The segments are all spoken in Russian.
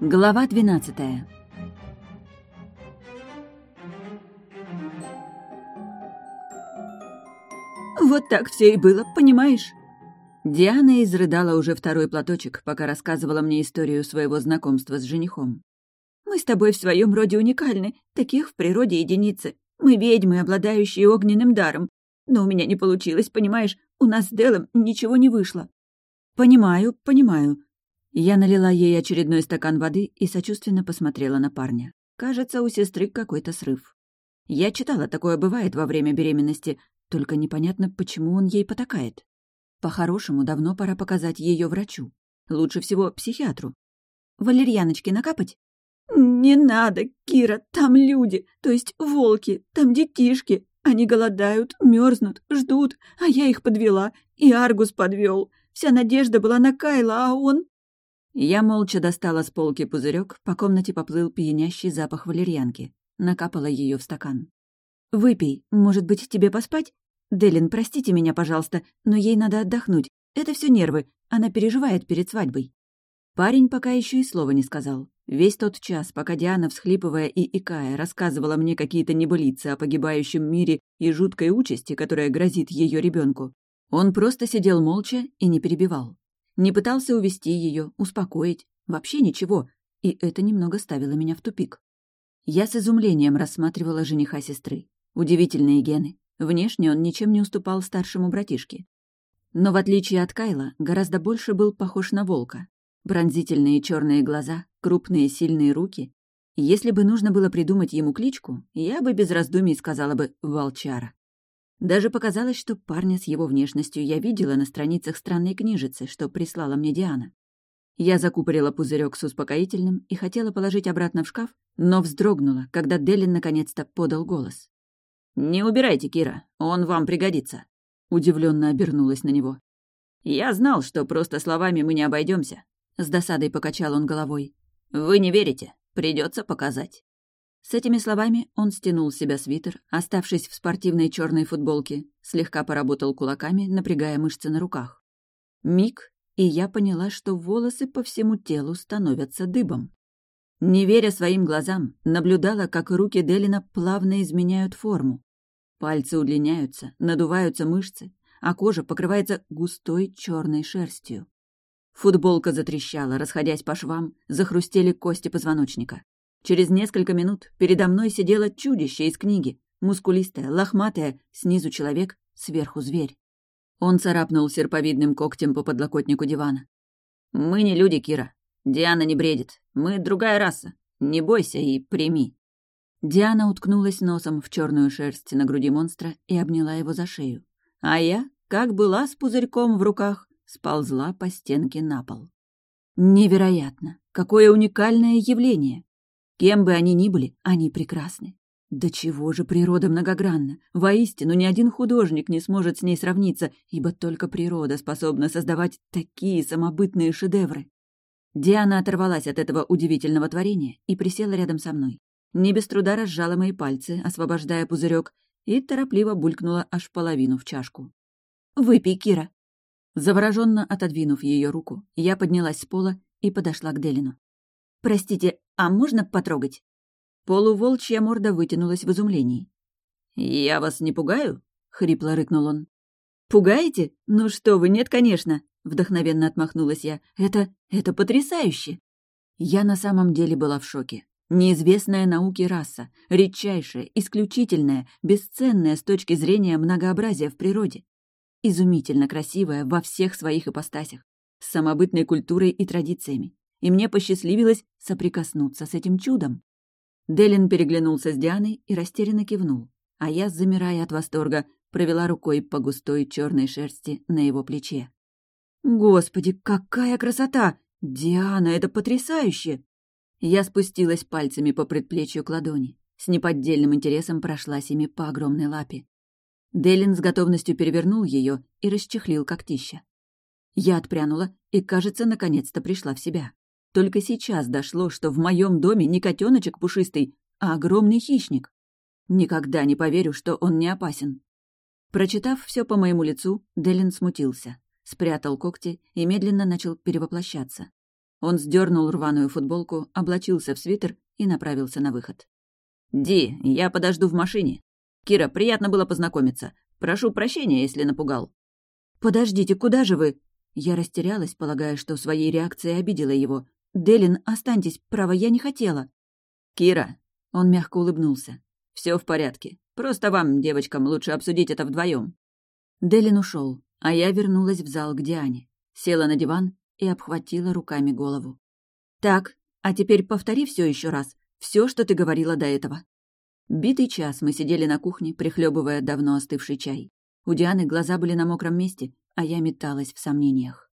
Глава двенадцатая. Вот так все и было, понимаешь? Диана изрыдала уже второй платочек, пока рассказывала мне историю своего знакомства с женихом. «Мы с тобой в своем роде уникальны, таких в природе единицы. Мы ведьмы, обладающие огненным даром. Но у меня не получилось, понимаешь? У нас с Делом ничего не вышло». «Понимаю, понимаю». Я налила ей очередной стакан воды и сочувственно посмотрела на парня. Кажется, у сестры какой-то срыв. Я читала, такое бывает во время беременности, только непонятно, почему он ей потакает. По-хорошему, давно пора показать ее врачу. Лучше всего психиатру. Валерьяночки накапать? «Не надо, Кира, там люди, то есть волки, там детишки. Они голодают, мерзнут, ждут, а я их подвела, и Аргус подвел. Вся надежда была на Кайла, а он...» Я молча достала с полки пузырек, по комнате поплыл пьянящий запах валерьянки. Накапала ее в стакан. «Выпей, может быть, тебе поспать? Делин, простите меня, пожалуйста, но ей надо отдохнуть. Это все нервы, она переживает перед свадьбой». Парень пока еще и слова не сказал. Весь тот час, пока Диана, всхлипывая и икая, рассказывала мне какие-то небылицы о погибающем мире и жуткой участи, которая грозит ее ребенку, он просто сидел молча и не перебивал. Не пытался увести ее, успокоить, вообще ничего, и это немного ставило меня в тупик. Я с изумлением рассматривала жениха сестры. Удивительные гены. Внешне он ничем не уступал старшему братишке. Но в отличие от Кайла, гораздо больше был похож на волка. Бронзительные черные глаза, крупные сильные руки. Если бы нужно было придумать ему кличку, я бы без раздумий сказала бы «волчара». Даже показалось, что парня с его внешностью я видела на страницах странной книжицы, что прислала мне Диана. Я закупорила пузырек с успокоительным и хотела положить обратно в шкаф, но вздрогнула, когда Делин наконец-то подал голос. «Не убирайте, Кира, он вам пригодится», — удивленно обернулась на него. «Я знал, что просто словами мы не обойдемся. с досадой покачал он головой. «Вы не верите, придется показать». С этими словами он стянул с себя свитер, оставшись в спортивной черной футболке, слегка поработал кулаками, напрягая мышцы на руках. Миг, и я поняла, что волосы по всему телу становятся дыбом. Не веря своим глазам, наблюдала, как руки Делина плавно изменяют форму. Пальцы удлиняются, надуваются мышцы, а кожа покрывается густой черной шерстью. Футболка затрещала, расходясь по швам, захрустели кости позвоночника. Через несколько минут передо мной сидело чудище из книги, мускулистое, лохматое, снизу человек, сверху зверь. Он царапнул серповидным когтем по подлокотнику дивана. «Мы не люди, Кира. Диана не бредит. Мы другая раса. Не бойся и прими». Диана уткнулась носом в черную шерсть на груди монстра и обняла его за шею. А я, как была с пузырьком в руках, сползла по стенке на пол. Невероятно! Какое уникальное явление! Кем бы они ни были, они прекрасны. Да чего же природа многогранна? Воистину, ни один художник не сможет с ней сравниться, ибо только природа способна создавать такие самобытные шедевры. Диана оторвалась от этого удивительного творения и присела рядом со мной не без труда разжала мои пальцы, освобождая пузырек, и торопливо булькнула аж половину в чашку. «Выпей, Кира!» Завороженно отодвинув ее руку, я поднялась с пола и подошла к Делину. «Простите, а можно потрогать?» Полуволчья морда вытянулась в изумлении. «Я вас не пугаю?» — хрипло рыкнул он. «Пугаете? Ну что вы, нет, конечно!» — вдохновенно отмахнулась я. «Это... это потрясающе!» Я на самом деле была в шоке. Неизвестная науке раса, редчайшая, исключительная, бесценная с точки зрения многообразия в природе. Изумительно красивая во всех своих ипостасях, с самобытной культурой и традициями. И мне посчастливилось соприкоснуться с этим чудом. Делин переглянулся с Дианой и растерянно кивнул, а я, замирая от восторга, провела рукой по густой черной шерсти на его плече. «Господи, какая красота! Диана, это потрясающе!» Я спустилась пальцами по предплечью к ладони. С неподдельным интересом прошлась ими по огромной лапе. Делин с готовностью перевернул ее и расчехлил когтища. Я отпрянула и, кажется, наконец-то пришла в себя. Только сейчас дошло, что в моем доме не котеночек пушистый, а огромный хищник. Никогда не поверю, что он не опасен. Прочитав все по моему лицу, Делин смутился, спрятал когти и медленно начал перевоплощаться. Он сдернул рваную футболку, облачился в свитер и направился на выход. «Ди, я подожду в машине. Кира, приятно было познакомиться. Прошу прощения, если напугал». «Подождите, куда же вы?» Я растерялась, полагая, что своей реакцией обидела его. «Делин, останьтесь, право, я не хотела». «Кира», — он мягко улыбнулся, — «все в порядке. Просто вам, девочкам, лучше обсудить это вдвоем. Делин ушел, а я вернулась в зал к Диане, села на диван и обхватила руками голову. «Так, а теперь повтори все еще раз. Все, что ты говорила до этого». Битый час мы сидели на кухне, прихлебывая давно остывший чай. У Дианы глаза были на мокром месте, а я металась в сомнениях.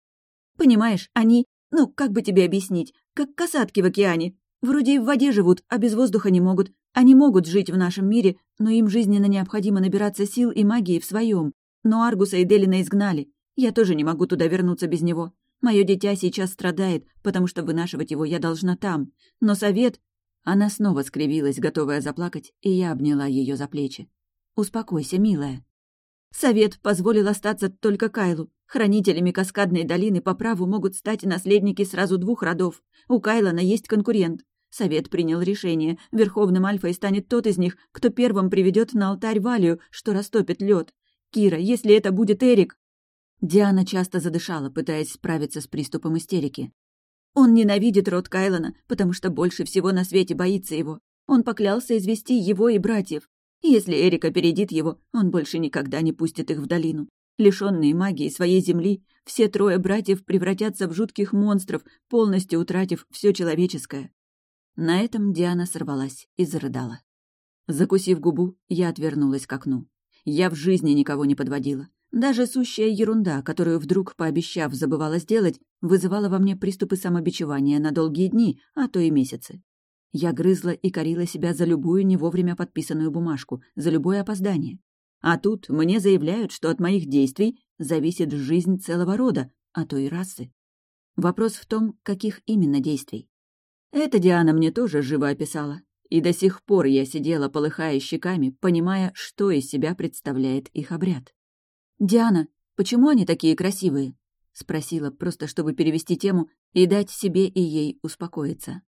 «Понимаешь, они, ну, как бы тебе объяснить, как касатки в океане. Вроде и в воде живут, а без воздуха не могут. Они могут жить в нашем мире, но им жизненно необходимо набираться сил и магии в своем. Но Аргуса и Делина изгнали. Я тоже не могу туда вернуться без него. Мое дитя сейчас страдает, потому что вынашивать его я должна там. Но совет...» Она снова скривилась, готовая заплакать, и я обняла ее за плечи. «Успокойся, милая». Совет позволил остаться только Кайлу. Хранителями Каскадной долины по праву могут стать наследники сразу двух родов. У Кайлана есть конкурент. Совет принял решение. Верховным Альфой станет тот из них, кто первым приведет на алтарь Валию, что растопит лед. Кира, если это будет Эрик... Диана часто задышала, пытаясь справиться с приступом истерики. Он ненавидит род Кайлона, потому что больше всего на свете боится его. Он поклялся извести его и братьев. Если Эрик опередит его, он больше никогда не пустит их в долину. Лишенные магии своей земли, все трое братьев превратятся в жутких монстров, полностью утратив все человеческое. На этом Диана сорвалась и зарыдала. Закусив губу, я отвернулась к окну. Я в жизни никого не подводила. Даже сущая ерунда, которую вдруг, пообещав, забывала сделать, вызывала во мне приступы самобичевания на долгие дни, а то и месяцы. Я грызла и корила себя за любую не вовремя подписанную бумажку, за любое опоздание. А тут мне заявляют, что от моих действий зависит жизнь целого рода, а то и расы. Вопрос в том, каких именно действий. Это Диана мне тоже живо описала. И до сих пор я сидела, полыхая щеками, понимая, что из себя представляет их обряд. «Диана, почему они такие красивые?» — спросила, просто чтобы перевести тему и дать себе и ей успокоиться.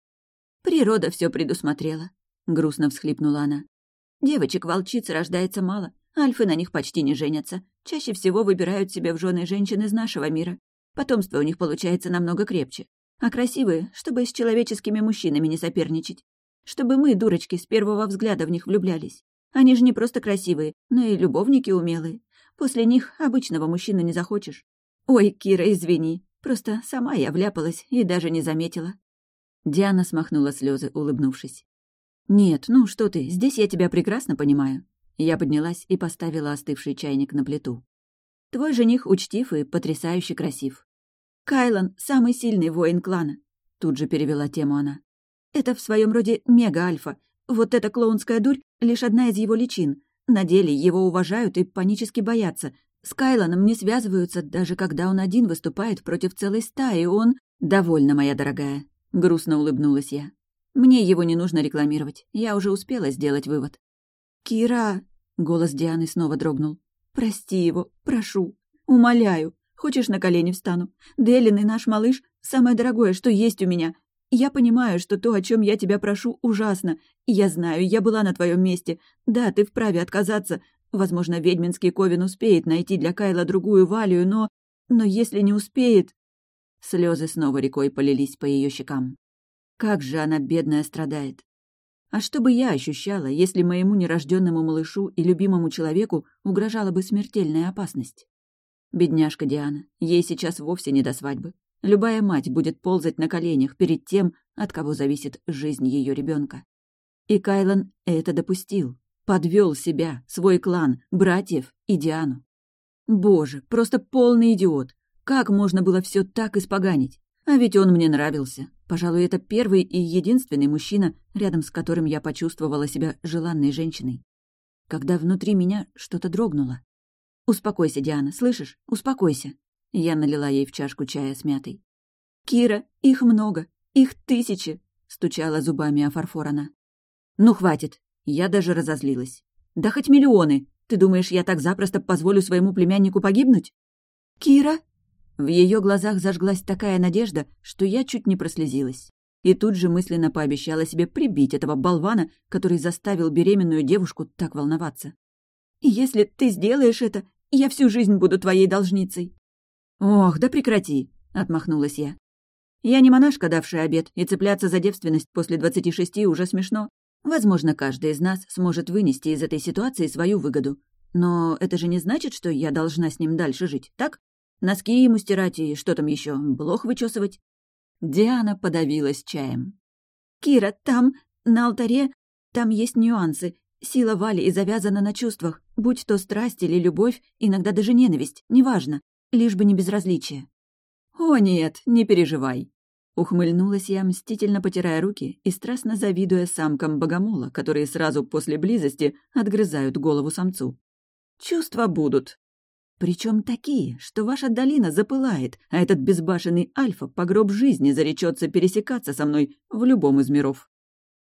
«Природа все предусмотрела», — грустно всхлипнула она. «Девочек-волчиц рождается мало, альфы на них почти не женятся. Чаще всего выбирают себе в жены женщин из нашего мира. Потомство у них получается намного крепче а красивые, чтобы с человеческими мужчинами не соперничать. Чтобы мы, дурочки, с первого взгляда в них влюблялись. Они же не просто красивые, но и любовники умелые. После них обычного мужчины не захочешь. Ой, Кира, извини, просто сама я вляпалась и даже не заметила. Диана смахнула слезы, улыбнувшись. «Нет, ну что ты, здесь я тебя прекрасно понимаю». Я поднялась и поставила остывший чайник на плиту. «Твой жених учтив и потрясающе красив. Кайлан — самый сильный воин клана», — тут же перевела тему она. «Это в своем роде мега-альфа. Вот эта клоунская дурь — лишь одна из его личин. На деле его уважают и панически боятся. С Кайланом не связываются, даже когда он один выступает против целой стаи, он... «Довольно, моя дорогая», — грустно улыбнулась я. «Мне его не нужно рекламировать. Я уже успела сделать вывод». «Кира...» — голос Дианы снова дрогнул. «Прости его, прошу, умоляю. Хочешь, на колени встану? Делин и наш малыш — самое дорогое, что есть у меня. Я понимаю, что то, о чем я тебя прошу, ужасно. Я знаю, я была на твоем месте. Да, ты вправе отказаться. Возможно, ведьминский Ковен успеет найти для Кайла другую Валию, но... Но если не успеет... Слезы снова рекой полились по ее щекам. Как же она, бедная, страдает. А что бы я ощущала, если моему нерожденному малышу и любимому человеку угрожала бы смертельная опасность? Бедняжка Диана, ей сейчас вовсе не до свадьбы. Любая мать будет ползать на коленях перед тем, от кого зависит жизнь ее ребенка. И Кайлан это допустил. Подвел себя, свой клан, братьев и Диану. Боже, просто полный идиот. Как можно было все так испоганить? А ведь он мне нравился. Пожалуй, это первый и единственный мужчина, рядом с которым я почувствовала себя желанной женщиной. Когда внутри меня что-то дрогнуло. «Успокойся, Диана, слышишь? Успокойся». Я налила ей в чашку чая с мятой. «Кира, их много, их тысячи!» — стучала зубами о фарфор она. «Ну, хватит!» Я даже разозлилась. «Да хоть миллионы! Ты думаешь, я так запросто позволю своему племяннику погибнуть?» «Кира?» В ее глазах зажглась такая надежда, что я чуть не прослезилась. И тут же мысленно пообещала себе прибить этого болвана, который заставил беременную девушку так волноваться. «Если ты сделаешь это, я всю жизнь буду твоей должницей». «Ох, да прекрати!» — отмахнулась я. «Я не монашка, давшая обед, и цепляться за девственность после двадцати шести уже смешно. Возможно, каждый из нас сможет вынести из этой ситуации свою выгоду. Но это же не значит, что я должна с ним дальше жить, так? Носки ему стирать и что там еще, блох вычесывать?» Диана подавилась чаем. «Кира, там, на алтаре, там есть нюансы. Сила Вали и завязана на чувствах, будь то страсть или любовь, иногда даже ненависть, неважно, лишь бы не безразличие». «О нет, не переживай», Ухмыльнулась я, мстительно потирая руки и страстно завидуя самкам богомола, которые сразу после близости отгрызают голову самцу. Чувства будут. Причем такие, что ваша долина запылает, а этот безбашенный альфа по гроб жизни заречется пересекаться со мной в любом из миров.